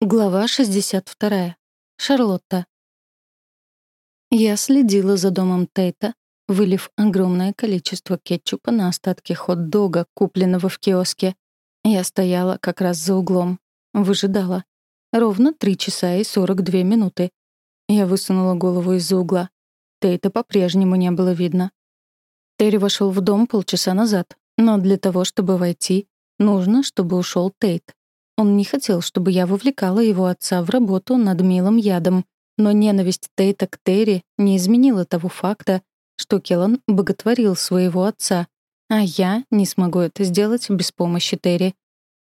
Глава 62. Шарлотта. Я следила за домом Тейта, вылив огромное количество кетчупа на остатки хот-дога, купленного в киоске. Я стояла как раз за углом. Выжидала. Ровно 3 часа и 42 минуты. Я высунула голову из-за угла. Тейта по-прежнему не было видно. Терри вошел в дом полчаса назад, но для того, чтобы войти, нужно, чтобы ушел Тейт. Он не хотел, чтобы я вовлекала его отца в работу над милым ядом, но ненависть Тейта к Терри не изменила того факта, что Келлан боготворил своего отца, а я не смогу это сделать без помощи Терри.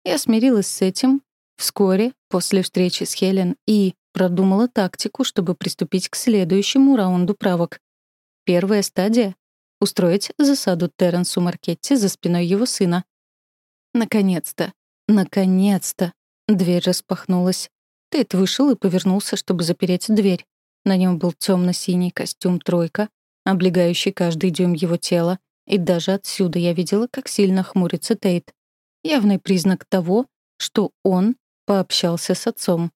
Я смирилась с этим вскоре после встречи с Хелен и продумала тактику, чтобы приступить к следующему раунду правок. Первая стадия — устроить засаду Терренсу Маркетти за спиной его сына. Наконец-то, Наконец-то! Дверь распахнулась. Тейт вышел и повернулся, чтобы запереть дверь. На нем был темно-синий костюм «тройка», облегающий каждый дюйм его тела, и даже отсюда я видела, как сильно хмурится Тейт. Явный признак того, что он пообщался с отцом.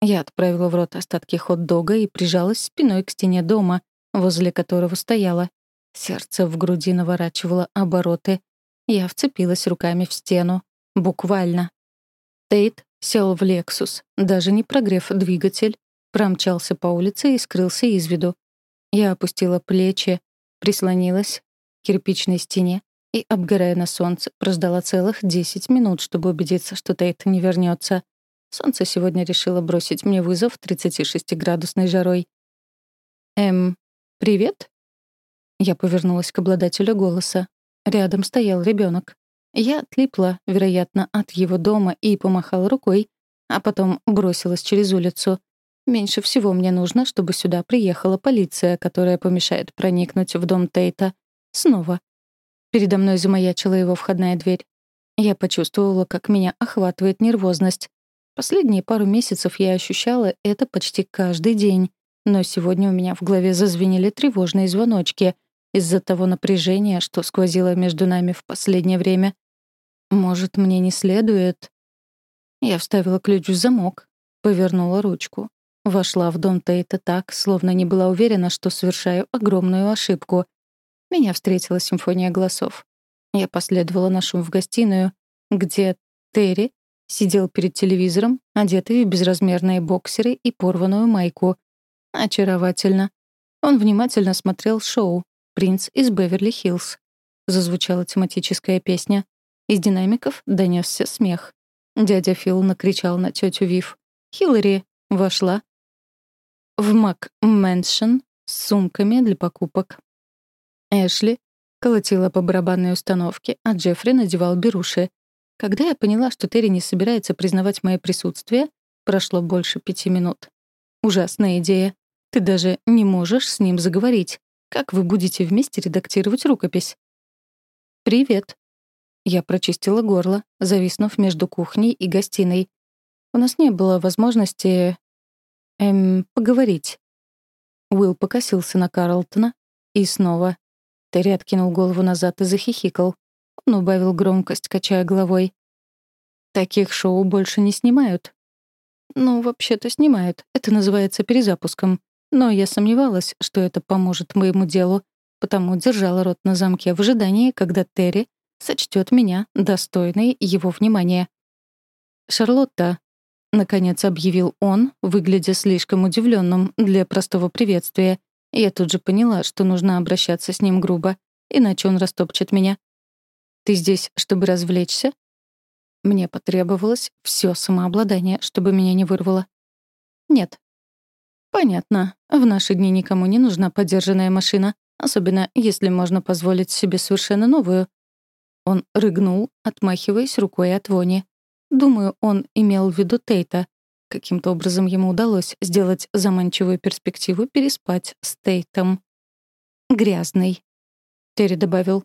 Я отправила в рот остатки хот-дога и прижалась спиной к стене дома, возле которого стояла. Сердце в груди наворачивало обороты. Я вцепилась руками в стену. Буквально. Тейт сел в «Лексус», даже не прогрев двигатель, промчался по улице и скрылся из виду. Я опустила плечи, прислонилась к кирпичной стене и, обгорая на солнце, прождала целых 10 минут, чтобы убедиться, что Тейт не вернется. Солнце сегодня решило бросить мне вызов 36-градусной жарой. «Эм, привет?» Я повернулась к обладателю голоса. Рядом стоял ребенок. Я отлипла, вероятно, от его дома и помахала рукой, а потом бросилась через улицу. Меньше всего мне нужно, чтобы сюда приехала полиция, которая помешает проникнуть в дом Тейта. Снова. Передо мной замаячила его входная дверь. Я почувствовала, как меня охватывает нервозность. Последние пару месяцев я ощущала это почти каждый день, но сегодня у меня в голове зазвенели тревожные звоночки из-за того напряжения, что сквозило между нами в последнее время. Может, мне не следует? Я вставила ключ в замок, повернула ручку. Вошла в дом Тейта так, словно не была уверена, что совершаю огромную ошибку. Меня встретила симфония голосов. Я последовала на шум в гостиную, где Терри сидел перед телевизором, одетый в безразмерные боксеры и порванную майку. Очаровательно. Он внимательно смотрел шоу «Принц из Беверли-Хиллз». Зазвучала тематическая песня. Из динамиков донесся смех. Дядя Фил накричал на тетю Вив. Хиллари вошла в McMansion с сумками для покупок. Эшли колотила по барабанной установке, а Джеффри надевал беруши. Когда я поняла, что Терри не собирается признавать мое присутствие, прошло больше пяти минут. Ужасная идея. Ты даже не можешь с ним заговорить. Как вы будете вместе редактировать рукопись? «Привет», я прочистила горло, зависнув между кухней и гостиной. У нас не было возможности... эм, поговорить. Уилл покосился на Карлтона и снова. Терри откинул голову назад и захихикал. Он убавил громкость, качая головой. «Таких шоу больше не снимают». «Ну, вообще-то снимают. Это называется перезапуском. Но я сомневалась, что это поможет моему делу, потому держала рот на замке в ожидании, когда Терри сочтет меня достойной его внимания. «Шарлотта», — наконец объявил он, выглядя слишком удивленным для простого приветствия. Я тут же поняла, что нужно обращаться с ним грубо, иначе он растопчет меня. «Ты здесь, чтобы развлечься?» Мне потребовалось все самообладание, чтобы меня не вырвало. «Нет». «Понятно. В наши дни никому не нужна подержанная машина, особенно если можно позволить себе совершенно новую, он рыгнул, отмахиваясь рукой от вони. Думаю, он имел в виду Тейта. Каким-то образом ему удалось сделать заманчивую перспективу переспать с Тейтом. «Грязный», — Терри добавил.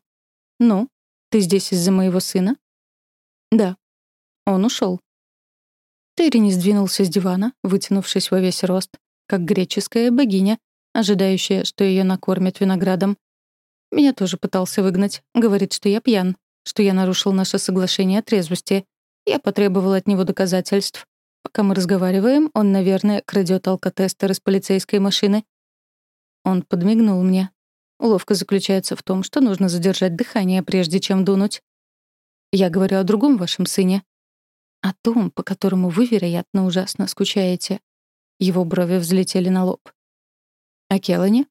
«Ну, ты здесь из-за моего сына?» «Да». Он ушел. Терри не сдвинулся с дивана, вытянувшись во весь рост, как греческая богиня, ожидающая, что ее накормят виноградом. Меня тоже пытался выгнать. Говорит, что я пьян что я нарушил наше соглашение о трезвости. Я потребовал от него доказательств. Пока мы разговариваем, он, наверное, крадет алкотестер из полицейской машины. Он подмигнул мне. Уловка заключается в том, что нужно задержать дыхание, прежде чем дунуть. Я говорю о другом вашем сыне. О том, по которому вы, вероятно, ужасно скучаете. Его брови взлетели на лоб. О Келлане?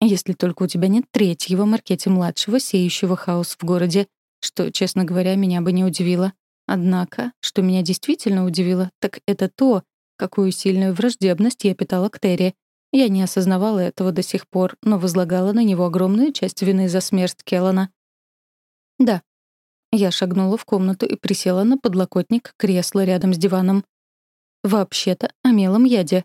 Если только у тебя нет третьего Маркете-младшего, сеющего хаос в городе, что, честно говоря, меня бы не удивило. Однако, что меня действительно удивило, так это то, какую сильную враждебность я питала к Терри. Я не осознавала этого до сих пор, но возлагала на него огромную часть вины за смерть Келлана. Да, я шагнула в комнату и присела на подлокотник кресла рядом с диваном. Вообще-то о мелом яде.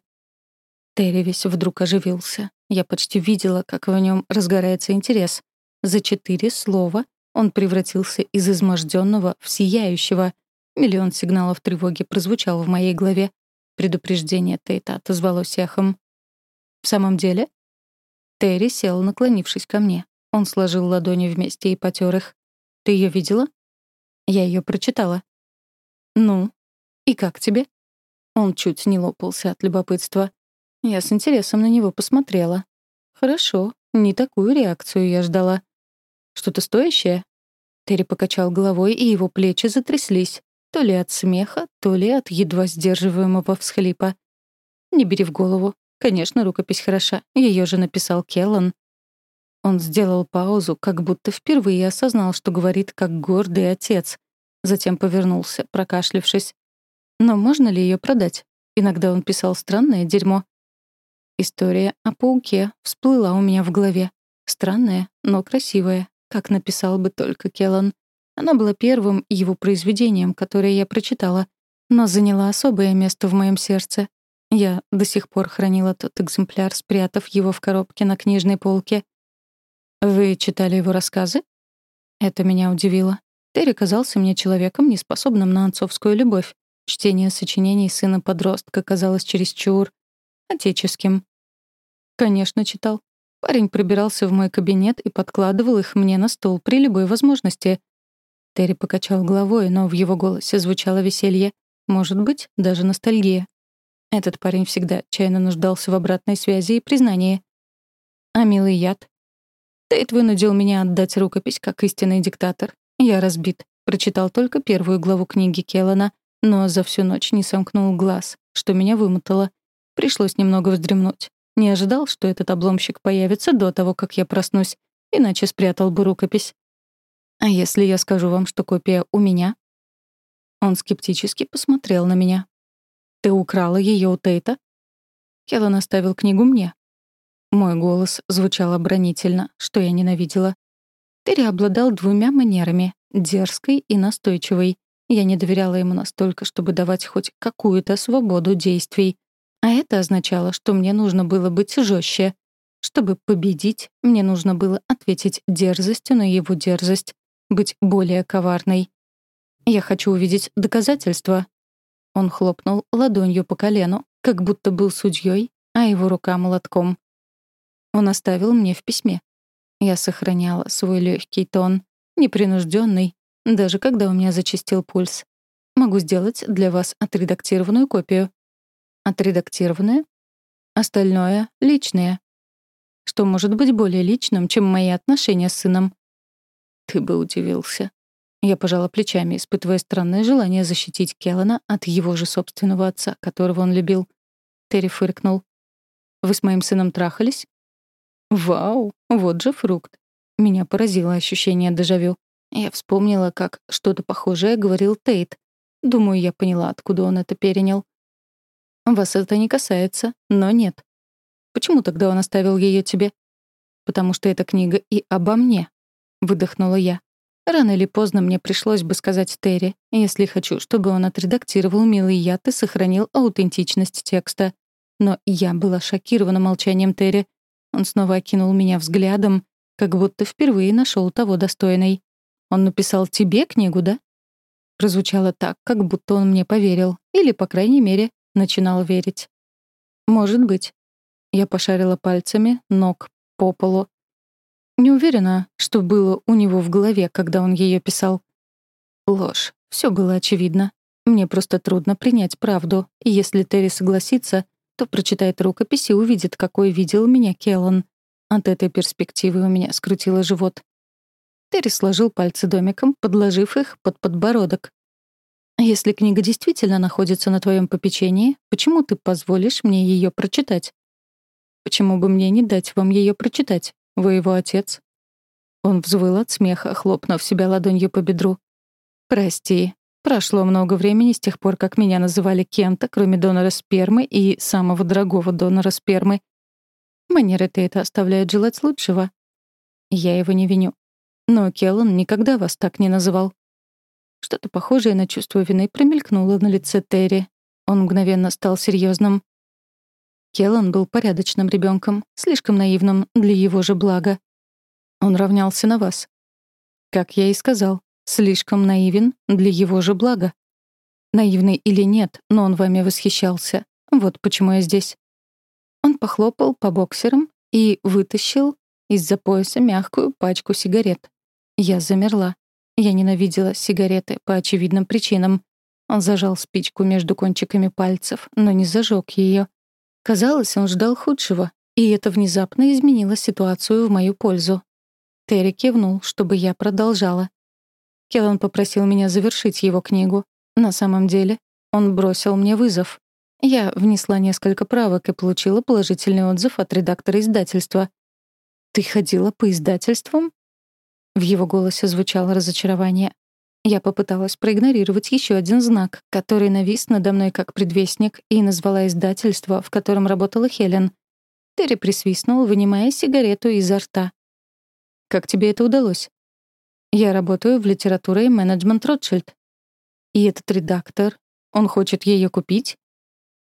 Терри весь вдруг оживился. Я почти видела, как в нем разгорается интерес. За четыре слова он превратился из изможденного в сияющего. Миллион сигналов тревоги прозвучал в моей голове. Предупреждение Тейта отозвалось эхом. «В самом деле?» Терри сел, наклонившись ко мне. Он сложил ладони вместе и потер их. «Ты ее видела?» Я ее прочитала. «Ну, и как тебе?» Он чуть не лопался от любопытства. Я с интересом на него посмотрела. «Хорошо, не такую реакцию я ждала». «Что-то стоящее?» Терри покачал головой, и его плечи затряслись. То ли от смеха, то ли от едва сдерживаемого всхлипа. «Не бери в голову. Конечно, рукопись хороша. Ее же написал Келлан. Он сделал паузу, как будто впервые осознал, что говорит как гордый отец. Затем повернулся, прокашлявшись. Но можно ли ее продать? Иногда он писал странное дерьмо. История о пауке всплыла у меня в голове. Странная, но красивая, как написал бы только Келлан. Она была первым его произведением, которое я прочитала, но заняла особое место в моем сердце. Я до сих пор хранила тот экземпляр, спрятав его в коробке на книжной полке. «Вы читали его рассказы?» Это меня удивило. Терри казался мне человеком, неспособным на отцовскую любовь. Чтение сочинений сына-подростка казалось чересчур отеческим. Конечно, читал. Парень пробирался в мой кабинет и подкладывал их мне на стол при любой возможности. Терри покачал головой, но в его голосе звучало веселье. Может быть, даже ностальгия. Этот парень всегда отчаянно нуждался в обратной связи и признании. А милый яд Тейт вынудил меня отдать рукопись как истинный диктатор. Я разбит. Прочитал только первую главу книги Келлана, но за всю ночь не сомкнул глаз, что меня вымотало. Пришлось немного вздремнуть. Не ожидал, что этот обломщик появится до того, как я проснусь, иначе спрятал бы рукопись. А если я скажу вам, что копия у меня? Он скептически посмотрел на меня. Ты украла ее у Тейта? Келлан оставил книгу мне, мой голос звучал оборонительно, что я ненавидела. Терри обладал двумя манерами — дерзкой и настойчивой. Я не доверяла ему настолько, чтобы давать хоть какую-то свободу действий. А это означало, что мне нужно было быть жестче. Чтобы победить, мне нужно было ответить дерзостью на его дерзость, быть более коварной. «Я хочу увидеть доказательства». Он хлопнул ладонью по колену, как будто был судьей, а его рука — молотком. Он оставил мне в письме. Я сохраняла свой легкий тон, непринужденный, даже когда у меня зачастил пульс. Могу сделать для вас отредактированную копию. Отредактированная? Остальное — личное. Что может быть более личным, чем мои отношения с сыном? Ты бы удивился. Я пожала плечами, испытывая странное желание защитить Келлана от его же собственного отца, которого он любил. Терри фыркнул. «Вы с моим сыном трахались?» Вау, вот же фрукт. Меня поразило ощущение дежавю. Я вспомнила, как что-то похожее говорил Тейт. Думаю, я поняла, откуда он это перенял. Вас это не касается, но нет. Почему тогда он оставил ее тебе? Потому что эта книга и обо мне. Выдохнула я. Рано или поздно мне пришлось бы сказать Терри, если хочу, чтобы он отредактировал «Милый яд» и сохранил аутентичность текста. Но я была шокирована молчанием Терри. Он снова окинул меня взглядом, как будто впервые нашел того достойной. «Он написал тебе книгу, да?» Прозвучало так, как будто он мне поверил. Или, по крайней мере, начинал верить. «Может быть». Я пошарила пальцами ног по полу. Не уверена, что было у него в голове, когда он ее писал. Ложь. Все было очевидно. Мне просто трудно принять правду, и если Терри согласится, то прочитает рукопись и увидит, какой видел меня Келлан. От этой перспективы у меня скрутило живот. Терри сложил пальцы домиком, подложив их под подбородок. «Если книга действительно находится на твоем попечении, почему ты позволишь мне ее прочитать?» «Почему бы мне не дать вам ее прочитать? Вы его отец». Он взвыл от смеха, хлопнув себя ладонью по бедру. «Прости, Прошло много времени с тех пор, как меня называли кем-то, кроме донора спермы и самого дорогого донора спермы. Манеры Тейта оставляют желать лучшего. Я его не виню. Но Келлан никогда вас так не называл. Что-то похожее на чувство вины промелькнуло на лице Терри. Он мгновенно стал серьезным. Келлан был порядочным ребенком, слишком наивным для его же блага. Он равнялся на вас. Как я и сказал, Слишком наивен для его же блага. Наивный или нет, но он вами восхищался. Вот почему я здесь. Он похлопал по боксерам и вытащил из-за пояса мягкую пачку сигарет. Я замерла. Я ненавидела сигареты по очевидным причинам. Он зажал спичку между кончиками пальцев, но не зажег ее. Казалось, он ждал худшего, и это внезапно изменило ситуацию в мою пользу. Терри кивнул, чтобы я продолжала. Келлан попросил меня завершить его книгу. На самом деле, он бросил мне вызов. Я внесла несколько правок и получила положительный отзыв от редактора издательства. «Ты ходила по издательствам?» В его голосе звучало разочарование. Я попыталась проигнорировать еще один знак, который навис надо мной как предвестник, и назвала издательство, в котором работала Хелен. Терри присвистнул, вынимая сигарету изо рта. «Как тебе это удалось?» Я работаю в литературе и менеджмент Ротшильд. И этот редактор, он хочет ее купить?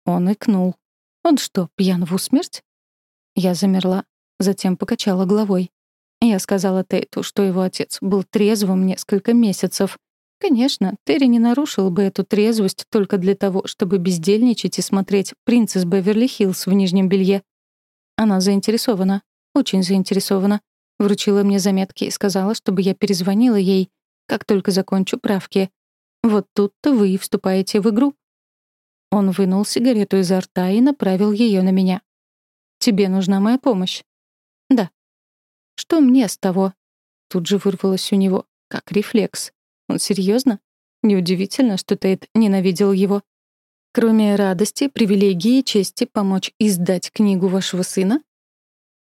Он икнул. Он что, пьян в усмерть? Я замерла, затем покачала головой. Я сказала Тейту, что его отец был трезвым несколько месяцев. Конечно, Терри не нарушил бы эту трезвость только для того, чтобы бездельничать и смотреть «Принцесс Беверли-Хиллз» в нижнем белье. Она заинтересована, очень заинтересована. Вручила мне заметки и сказала, чтобы я перезвонила ей, как только закончу правки. Вот тут-то вы и вступаете в игру. Он вынул сигарету изо рта и направил ее на меня. «Тебе нужна моя помощь?» «Да». «Что мне с того?» Тут же вырвалось у него, как рефлекс. Он серьезно? Неудивительно, что Тейт ненавидел его. Кроме радости, привилегии и чести помочь издать книгу вашего сына?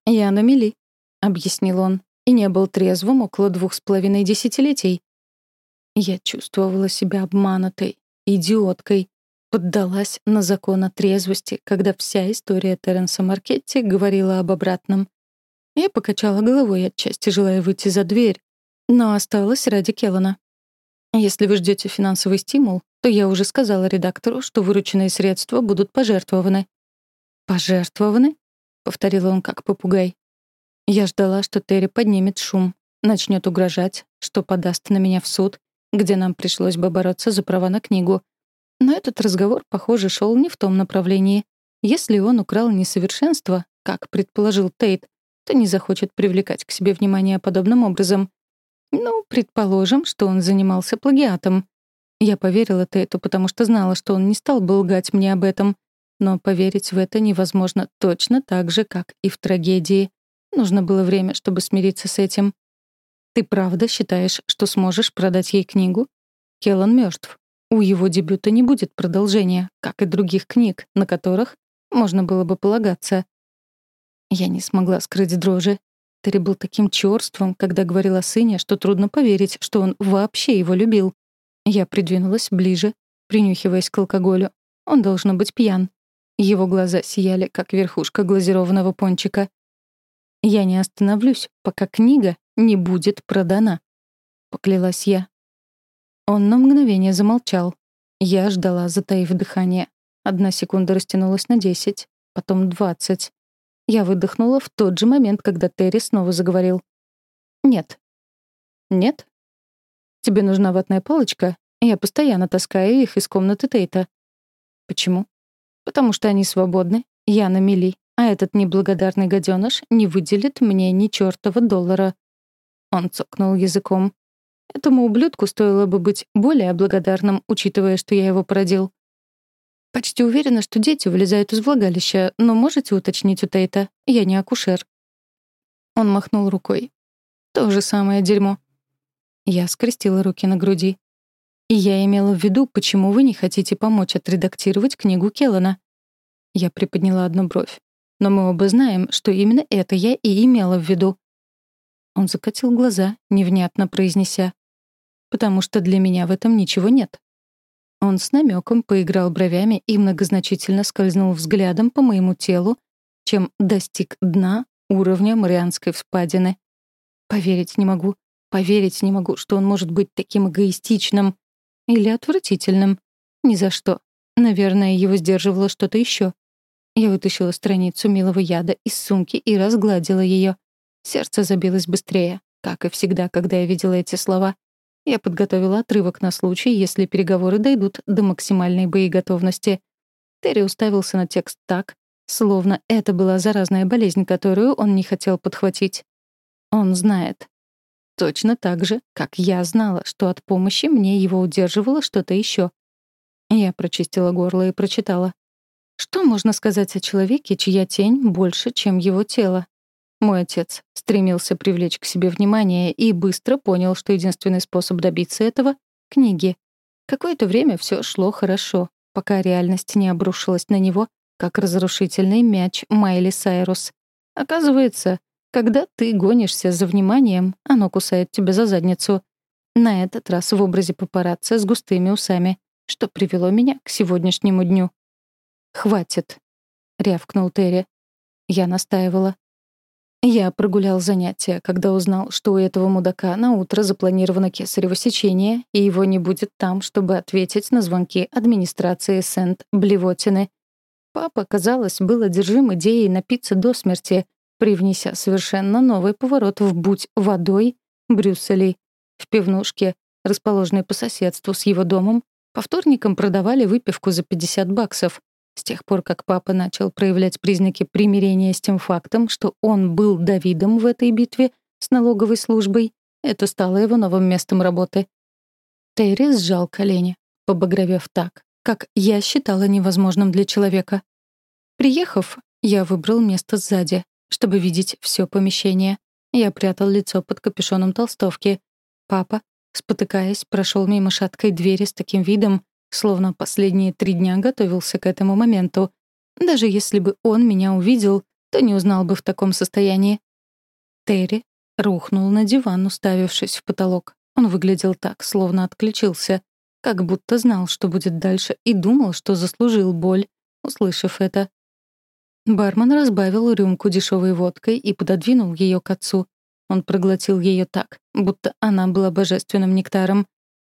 Я на мели объяснил он, и не был трезвым около двух с половиной десятилетий. Я чувствовала себя обманутой, идиоткой, поддалась на закон о трезвости, когда вся история Терренса Маркетти говорила об обратном. Я покачала головой, отчасти желая выйти за дверь, но осталась ради Келлана. Если вы ждете финансовый стимул, то я уже сказала редактору, что вырученные средства будут пожертвованы. «Пожертвованы?» — повторил он как попугай. Я ждала, что Терри поднимет шум, начнет угрожать, что подаст на меня в суд, где нам пришлось бы бороться за права на книгу. Но этот разговор, похоже, шел не в том направлении. Если он украл несовершенство, как предположил Тейт, то не захочет привлекать к себе внимание подобным образом. Ну, предположим, что он занимался плагиатом. Я поверила Тейту, потому что знала, что он не стал бы лгать мне об этом. Но поверить в это невозможно точно так же, как и в трагедии. Нужно было время, чтобы смириться с этим. Ты правда считаешь, что сможешь продать ей книгу? Келлан мертв. У его дебюта не будет продолжения, как и других книг, на которых можно было бы полагаться. Я не смогла скрыть дрожи. Терри был таким чёрством, когда говорил о сыне, что трудно поверить, что он вообще его любил. Я придвинулась ближе, принюхиваясь к алкоголю. Он должно быть пьян. Его глаза сияли, как верхушка глазированного пончика. Я не остановлюсь, пока книга не будет продана», — поклялась я. Он на мгновение замолчал. Я ждала, затаив дыхание. Одна секунда растянулась на десять, потом двадцать. Я выдохнула в тот же момент, когда Терри снова заговорил. «Нет». «Нет?» «Тебе нужна ватная палочка? Я постоянно таскаю их из комнаты Тейта». «Почему?» «Потому что они свободны. Я на мели а этот неблагодарный гаденыш не выделит мне ни чертова доллара. Он цокнул языком. Этому ублюдку стоило бы быть более благодарным, учитывая, что я его породил. Почти уверена, что дети вылезают из влагалища, но можете уточнить у Тейта? Я не акушер. Он махнул рукой. То же самое дерьмо. Я скрестила руки на груди. И я имела в виду, почему вы не хотите помочь отредактировать книгу Келлана. Я приподняла одну бровь. Но мы оба знаем, что именно это я и имела в виду. Он закатил глаза, невнятно произнеся. «Потому что для меня в этом ничего нет». Он с намеком поиграл бровями и многозначительно скользнул взглядом по моему телу, чем достиг дна уровня Марианской вспадины. Поверить не могу, поверить не могу, что он может быть таким эгоистичным или отвратительным. Ни за что. Наверное, его сдерживало что-то еще. Я вытащила страницу милого яда из сумки и разгладила ее. Сердце забилось быстрее, как и всегда, когда я видела эти слова. Я подготовила отрывок на случай, если переговоры дойдут до максимальной боеготовности. Терри уставился на текст так, словно это была заразная болезнь, которую он не хотел подхватить. Он знает. Точно так же, как я знала, что от помощи мне его удерживало что-то еще. Я прочистила горло и прочитала. Что можно сказать о человеке, чья тень больше, чем его тело? Мой отец стремился привлечь к себе внимание и быстро понял, что единственный способ добиться этого — книги. Какое-то время все шло хорошо, пока реальность не обрушилась на него, как разрушительный мяч Майли Сайрус. Оказывается, когда ты гонишься за вниманием, оно кусает тебя за задницу. На этот раз в образе папарацци с густыми усами, что привело меня к сегодняшнему дню. «Хватит», — рявкнул Терри. Я настаивала. Я прогулял занятия, когда узнал, что у этого мудака на утро запланировано кесарево сечение, и его не будет там, чтобы ответить на звонки администрации Сент-Блевотины. Папа, казалось, был одержим идеей напиться до смерти, привнеся совершенно новый поворот в «Будь водой» Брюсселей. В пивнушке, расположенной по соседству с его домом, по вторникам продавали выпивку за 50 баксов, с тех пор, как папа начал проявлять признаки примирения с тем фактом, что он был Давидом в этой битве с налоговой службой, это стало его новым местом работы. Терри сжал колени, побагровев так, как я считала невозможным для человека. Приехав, я выбрал место сзади, чтобы видеть все помещение. Я прятал лицо под капюшоном толстовки. Папа, спотыкаясь, прошел мимо шаткой двери с таким видом, словно последние три дня готовился к этому моменту. Даже если бы он меня увидел, то не узнал бы в таком состоянии. Терри рухнул на диван, уставившись в потолок. Он выглядел так, словно отключился, как будто знал, что будет дальше, и думал, что заслужил боль, услышав это. Бармен разбавил рюмку дешевой водкой и пододвинул ее к отцу. Он проглотил ее так, будто она была божественным нектаром.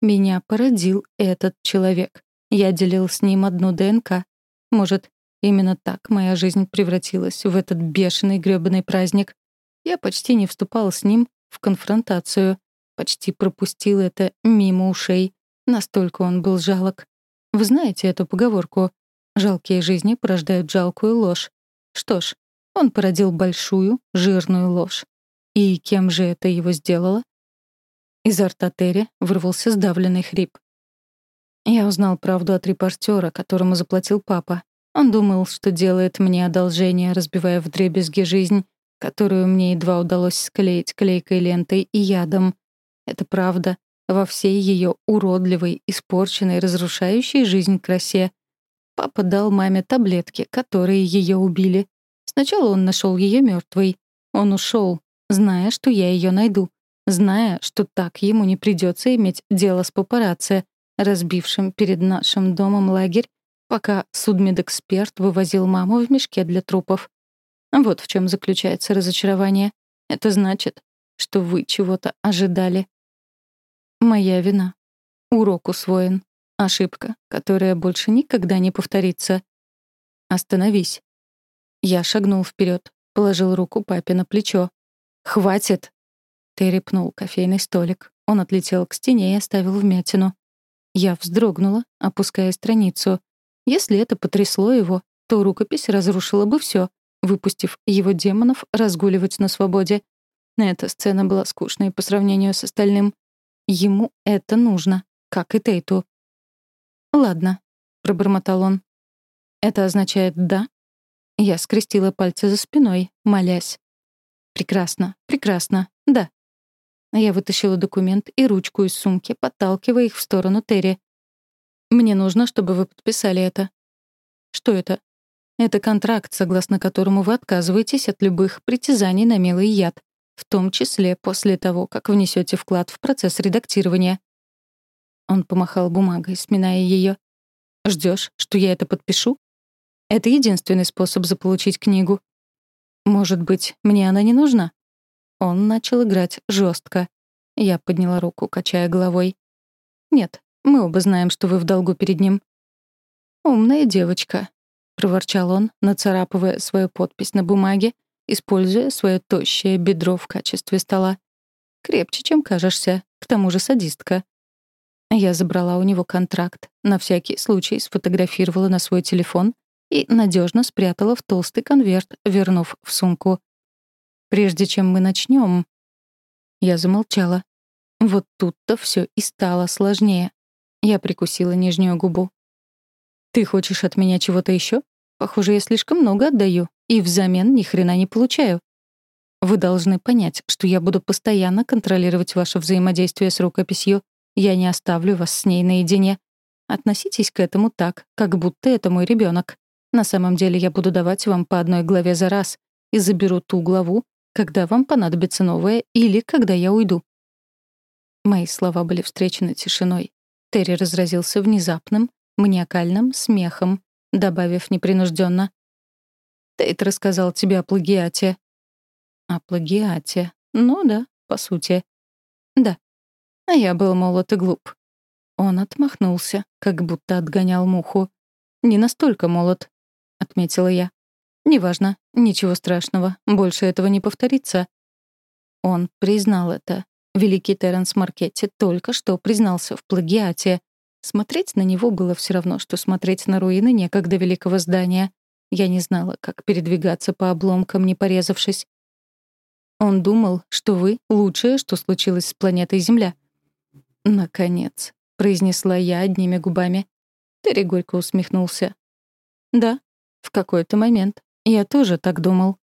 Меня породил этот человек. Я делил с ним одну ДНК. Может, именно так моя жизнь превратилась в этот бешеный грёбаный праздник. Я почти не вступал с ним в конфронтацию, почти пропустил это мимо ушей. Настолько он был жалок. Вы знаете эту поговорку? Жалкие жизни порождают жалкую ложь. Что ж, он породил большую, жирную ложь. И кем же это его сделало? Изо рта Терри вырвался сдавленный хрип. Я узнал правду от репортера, которому заплатил папа. Он думал, что делает мне одолжение, разбивая вдребезги жизнь, которую мне едва удалось склеить клейкой лентой и ядом. Это правда во всей ее уродливой, испорченной, разрушающей жизнь красе. Папа дал маме таблетки, которые ее убили. Сначала он нашел ее мертвой. Он ушел, зная, что я ее найду зная, что так ему не придется иметь дело с папарацци, разбившим перед нашим домом лагерь, пока судмедэксперт вывозил маму в мешке для трупов. Вот в чем заключается разочарование. Это значит, что вы чего-то ожидали. Моя вина. Урок усвоен. Ошибка, которая больше никогда не повторится. Остановись. Я шагнул вперед, положил руку папе на плечо. «Хватит!» Терри пнул кофейный столик. Он отлетел к стене и оставил вмятину. Я вздрогнула, опуская страницу. Если это потрясло его, то рукопись разрушила бы все, выпустив его демонов разгуливать на свободе. Эта сцена была скучной по сравнению с остальным. Ему это нужно, как и Тейту. «Ладно», — пробормотал он. «Это означает «да»?» Я скрестила пальцы за спиной, молясь. «Прекрасно, прекрасно, да». Я вытащила документ и ручку из сумки, подталкивая их в сторону Терри. «Мне нужно, чтобы вы подписали это». «Что это?» «Это контракт, согласно которому вы отказываетесь от любых притязаний на милый яд, в том числе после того, как внесете вклад в процесс редактирования». Он помахал бумагой, сминая ее. Ждешь, что я это подпишу? Это единственный способ заполучить книгу. Может быть, мне она не нужна? Он начал играть жестко. Я подняла руку, качая головой. Нет, мы оба знаем, что вы в долгу перед ним. Умная девочка, проворчал он, нацарапывая свою подпись на бумаге, используя свое тощее бедро в качестве стола. Крепче, чем кажешься, к тому же садистка. Я забрала у него контракт, на всякий случай сфотографировала на свой телефон и надежно спрятала в толстый конверт, вернув в сумку. Прежде чем мы начнем, я замолчала. Вот тут-то все и стало сложнее. Я прикусила нижнюю губу. Ты хочешь от меня чего-то еще? Похоже, я слишком много отдаю и взамен ни хрена не получаю. Вы должны понять, что я буду постоянно контролировать ваше взаимодействие с рукописью, я не оставлю вас с ней наедине. Относитесь к этому так, как будто это мой ребенок. На самом деле я буду давать вам по одной главе за раз и заберу ту главу, когда вам понадобится новая или когда я уйду. Мои слова были встречены тишиной. Терри разразился внезапным, маниакальным смехом, добавив непринужденно: «Тейт рассказал тебе о плагиате». «О плагиате? Ну да, по сути». «Да, а я был молод и глуп. Он отмахнулся, как будто отгонял муху. «Не настолько молод», — отметила я. «Неважно, ничего страшного, больше этого не повторится». Он признал это. Великий Терренс Маркетти только что признался в плагиате. Смотреть на него было все равно, что смотреть на руины некогда великого здания. Я не знала, как передвигаться по обломкам, не порезавшись. Он думал, что вы — лучшее, что случилось с планетой Земля — «Наконец», — произнесла я одними губами. Терри горько усмехнулся. «Да, в какой-то момент. Я тоже так думал».